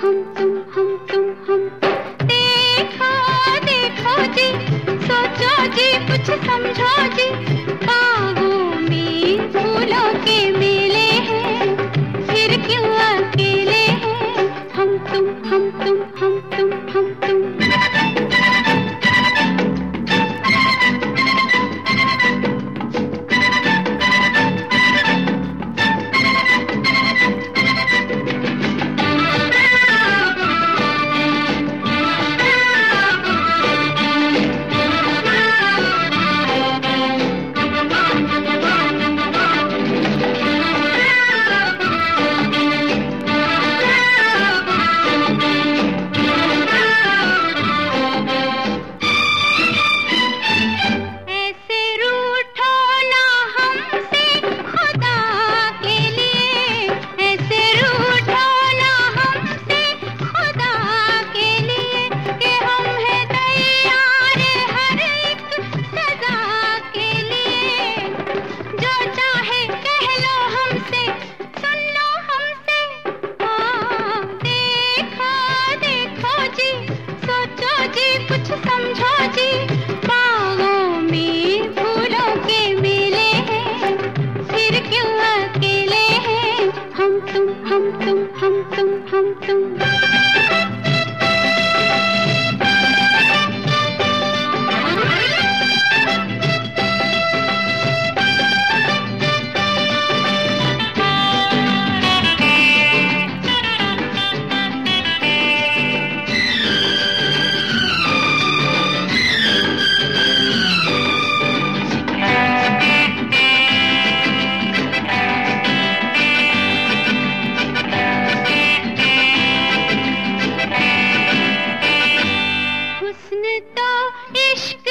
हम Tum tum tum tum. dum. हुस्न तो इश्क